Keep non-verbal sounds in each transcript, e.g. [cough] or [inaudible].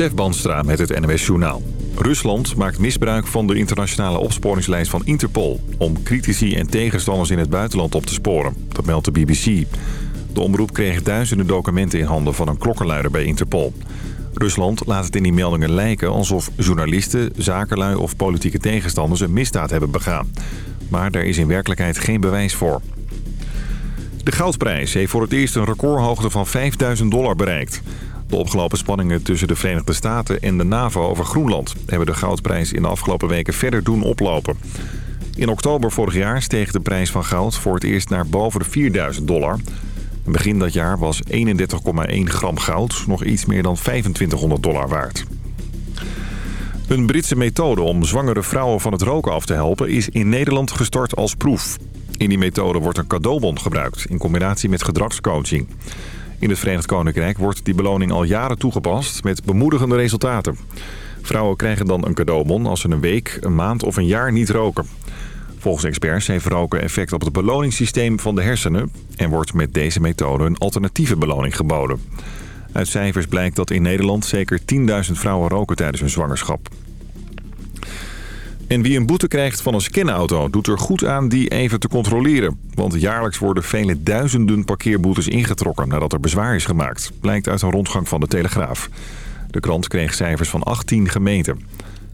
Stef Banstra met het NWS Journaal. Rusland maakt misbruik van de internationale opsporingslijst van Interpol... om critici en tegenstanders in het buitenland op te sporen. Dat meldt de BBC. De omroep kreeg duizenden documenten in handen van een klokkenluider bij Interpol. Rusland laat het in die meldingen lijken alsof journalisten, zakenlui of politieke tegenstanders een misdaad hebben begaan. Maar daar is in werkelijkheid geen bewijs voor. De goudprijs heeft voor het eerst een recordhoogte van 5000 dollar bereikt. De opgelopen spanningen tussen de Verenigde Staten en de NAVO over Groenland... hebben de goudprijs in de afgelopen weken verder doen oplopen. In oktober vorig jaar steeg de prijs van goud voor het eerst naar boven de 4000 dollar. Begin dat jaar was 31,1 gram goud nog iets meer dan 2500 dollar waard. Een Britse methode om zwangere vrouwen van het roken af te helpen... is in Nederland gestart als proef. In die methode wordt een cadeaubon gebruikt in combinatie met gedragscoaching. In het Verenigd Koninkrijk wordt die beloning al jaren toegepast met bemoedigende resultaten. Vrouwen krijgen dan een cadeaubon als ze een week, een maand of een jaar niet roken. Volgens experts heeft roken effect op het beloningssysteem van de hersenen... en wordt met deze methode een alternatieve beloning geboden. Uit cijfers blijkt dat in Nederland zeker 10.000 vrouwen roken tijdens hun zwangerschap. En wie een boete krijgt van een scanauto doet er goed aan die even te controleren. Want jaarlijks worden vele duizenden parkeerboetes ingetrokken nadat er bezwaar is gemaakt. Blijkt uit een rondgang van de Telegraaf. De krant kreeg cijfers van 18 gemeenten.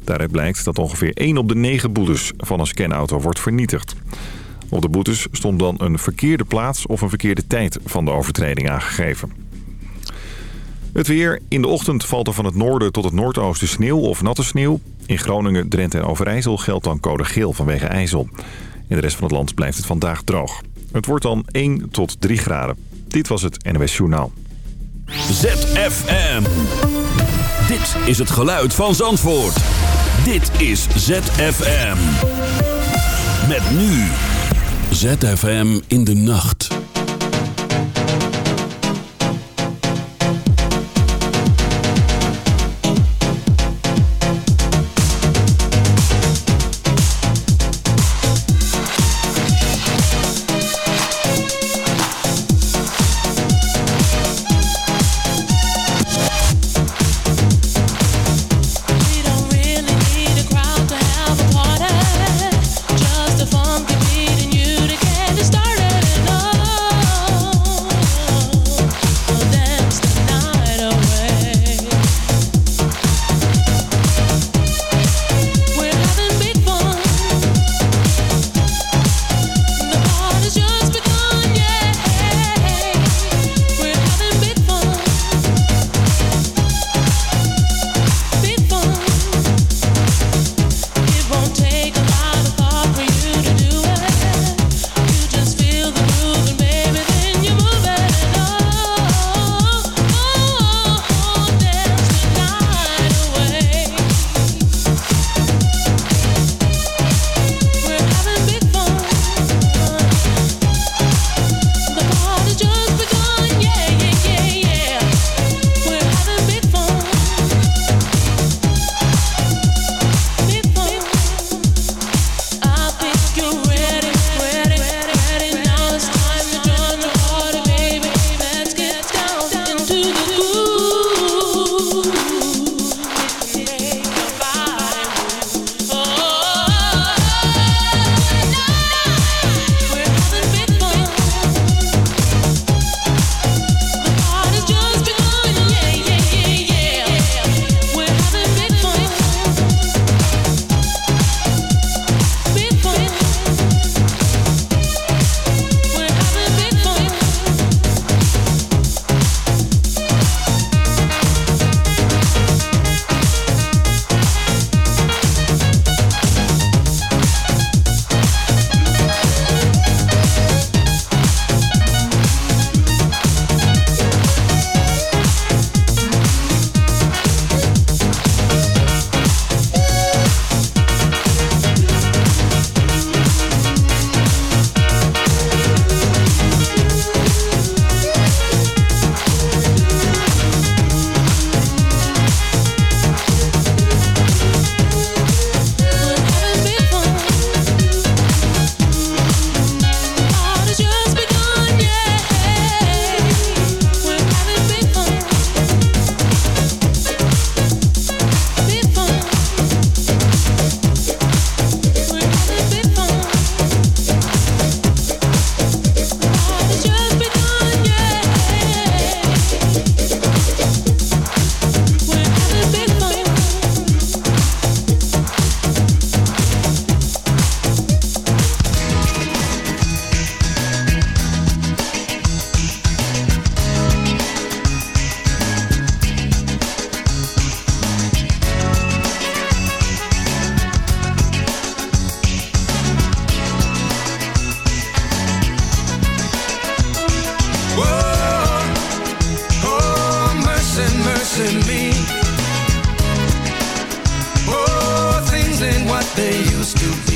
Daaruit blijkt dat ongeveer 1 op de 9 boetes van een scanauto wordt vernietigd. Op de boetes stond dan een verkeerde plaats of een verkeerde tijd van de overtreding aangegeven. Het weer. In de ochtend valt er van het noorden tot het noordoosten sneeuw of natte sneeuw. In Groningen, Drenthe en Overijssel geldt dan code geel vanwege ijzel. In de rest van het land blijft het vandaag droog. Het wordt dan 1 tot 3 graden. Dit was het NOS Journaal. ZFM. Dit is het geluid van Zandvoort. Dit is ZFM. Met nu. ZFM in de nacht. in me. Oh, things ain't what they used to be.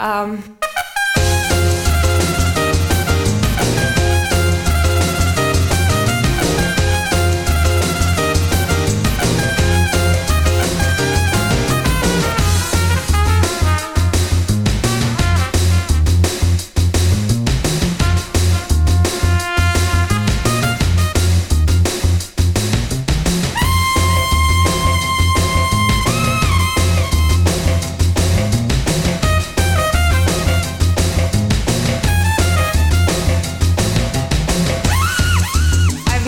Um,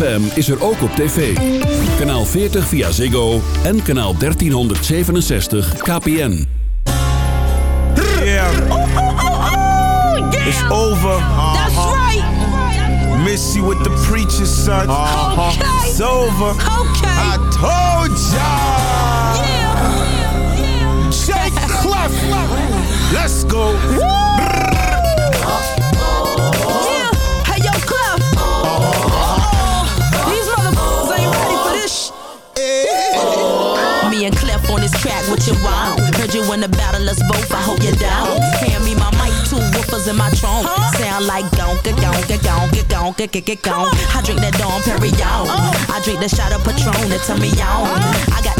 ZFM is er ook op tv. Kanaal 40 via Ziggo en kanaal 1367 KPN. Yeah. It's over. That's right. Miss you with the preacher's son. Okay. It's over. Okay. I told ya. Yeah. Shake [laughs] Clef. Let's go. Yeah. This track, what you want? Heard you in the battle, us both, I hope you're down. Hand me my mic, two woofers in my trunk. Sound like gonka, gonka, gonka, gonka, gonka, gonka. I drink that Dom Perignon. I drink the oh. shot of Patron to turn me on. I got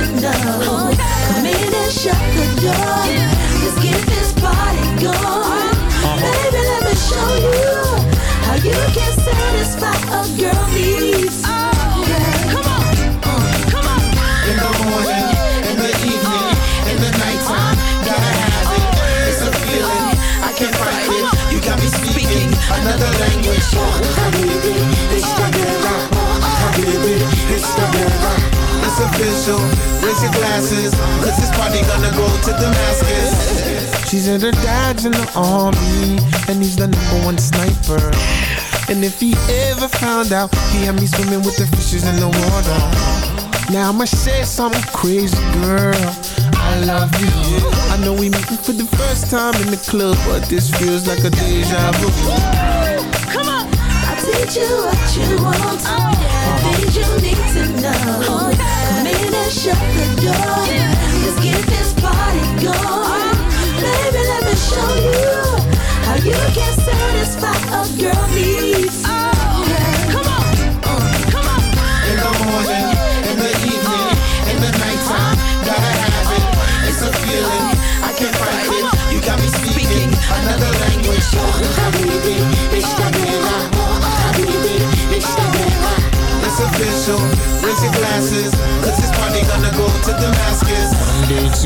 Come in and shut the door. Let's get this party going. Baby, let me show you how you can satisfy a girl Raise your glass glasses, cause this party gonna go to Damascus. She said her dad's in the army, and he's the number one sniper. And if he ever found out, he had me swimming with the fishes in the water. Now I'ma say something crazy, girl. I love you. I know we meeting for the first time in the club, but this feels like a deja vu. Come on. I'll teach you what you want. Oh, yeah. The things you need to know. Shut the door. Let's get this party going. Baby, let me show you how you can satisfy a girl needs.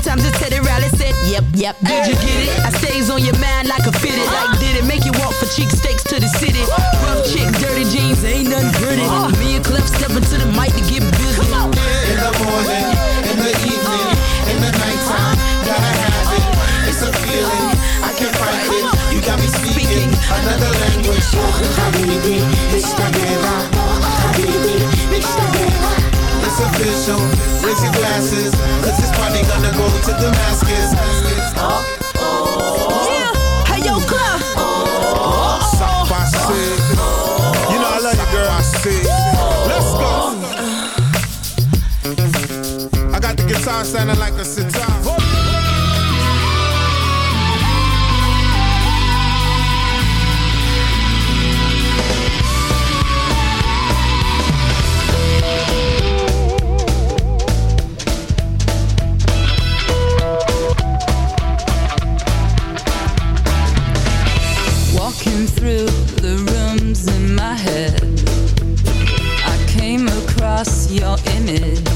Many times as Teddy Riley said, yep, yep, did you get it? I stays on your mind like a fitted. Like did it make you walk for cheek steaks to the city? Rough chick, dirty jeans, ain't nothing pretty. Me and Clef stepping to the mic to get busy. In the morning, in the evening, in the nighttime, gotta have it. It's a feeling, I can't fight it. You got me speaking another language. Habibi, Bishtagera. Habibi, Bishtagera. It's official, raise your glasses, cause this party gonna go to Damascus. Yeah, hey yo, Clef. You know I love you, girl. Let's go. I got the guitar sounding like a sitar. Your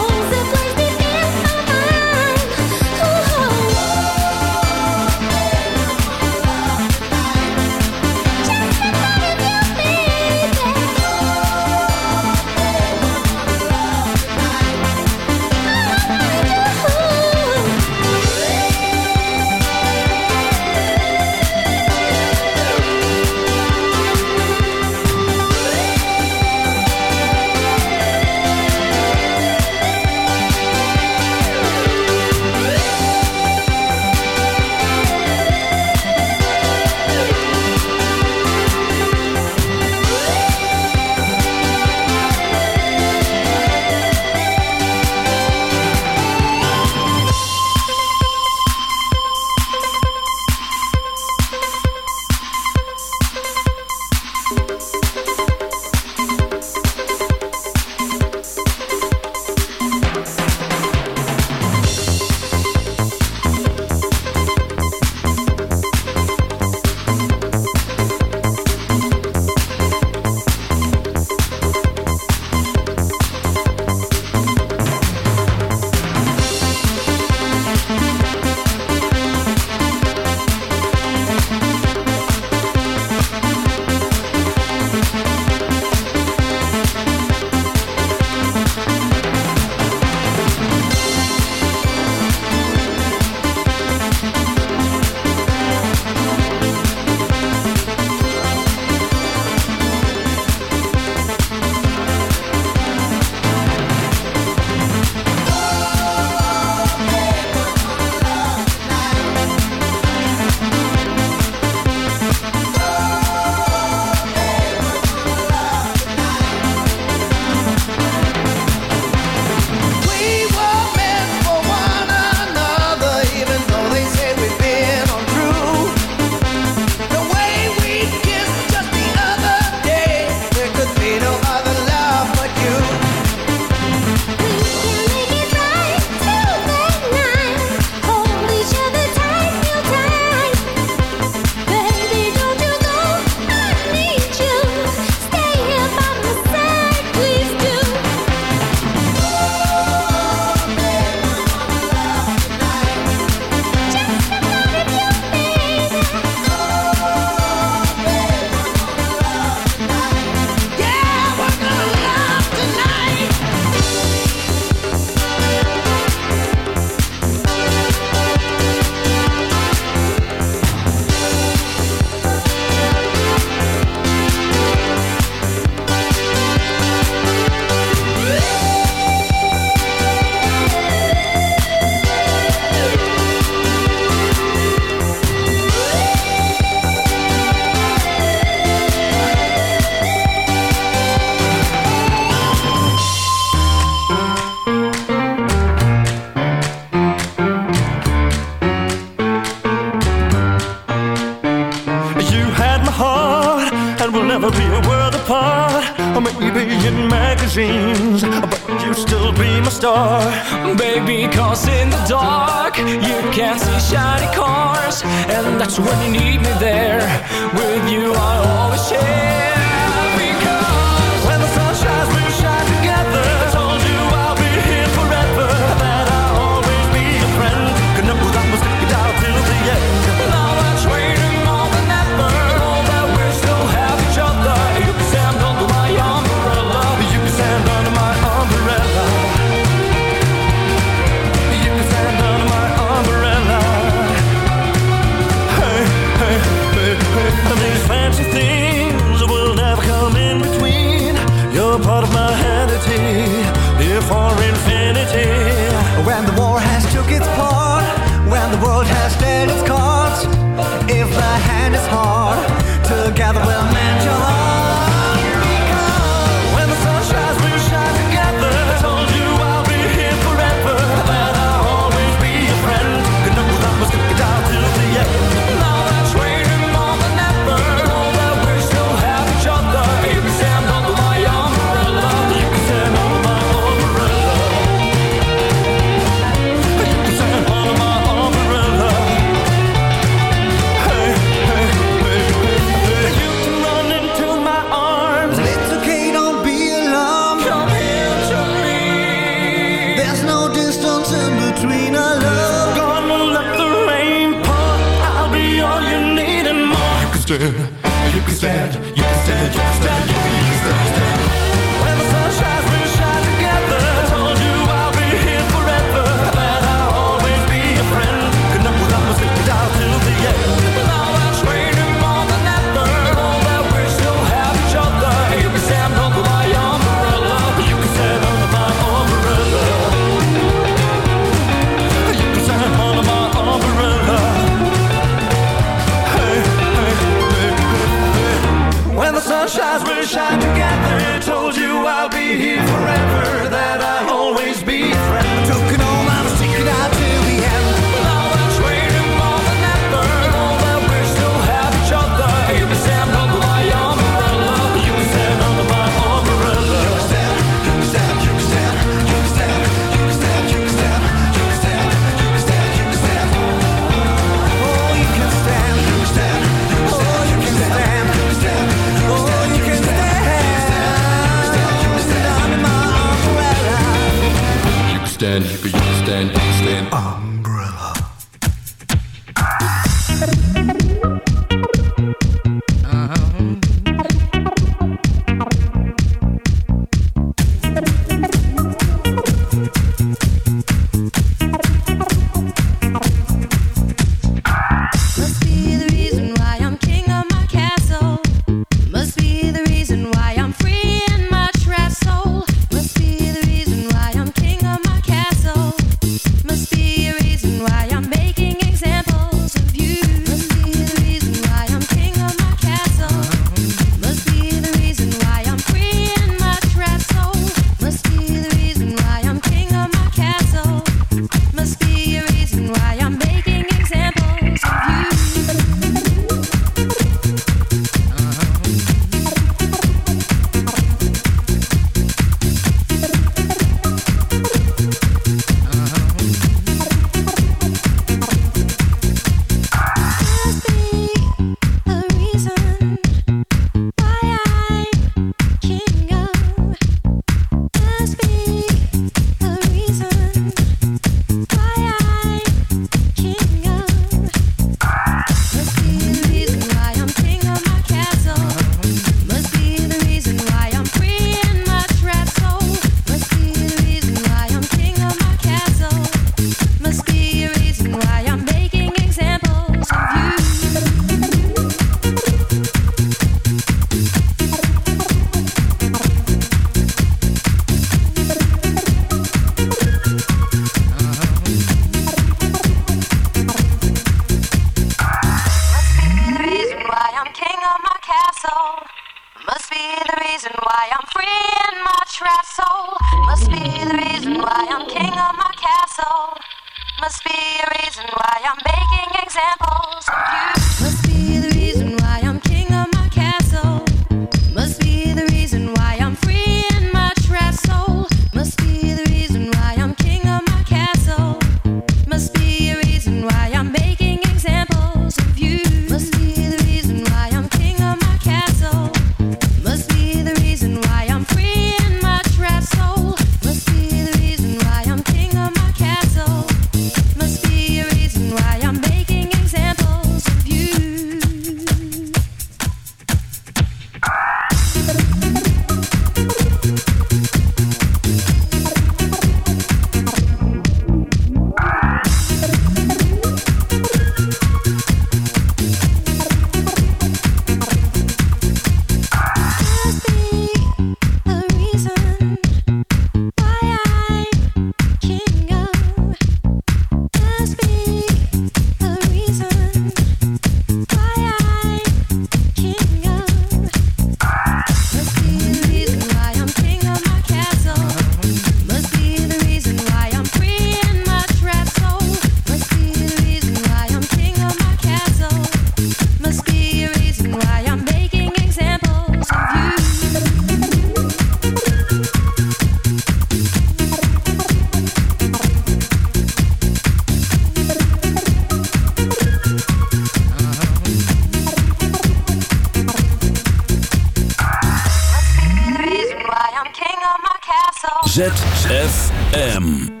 ZFM.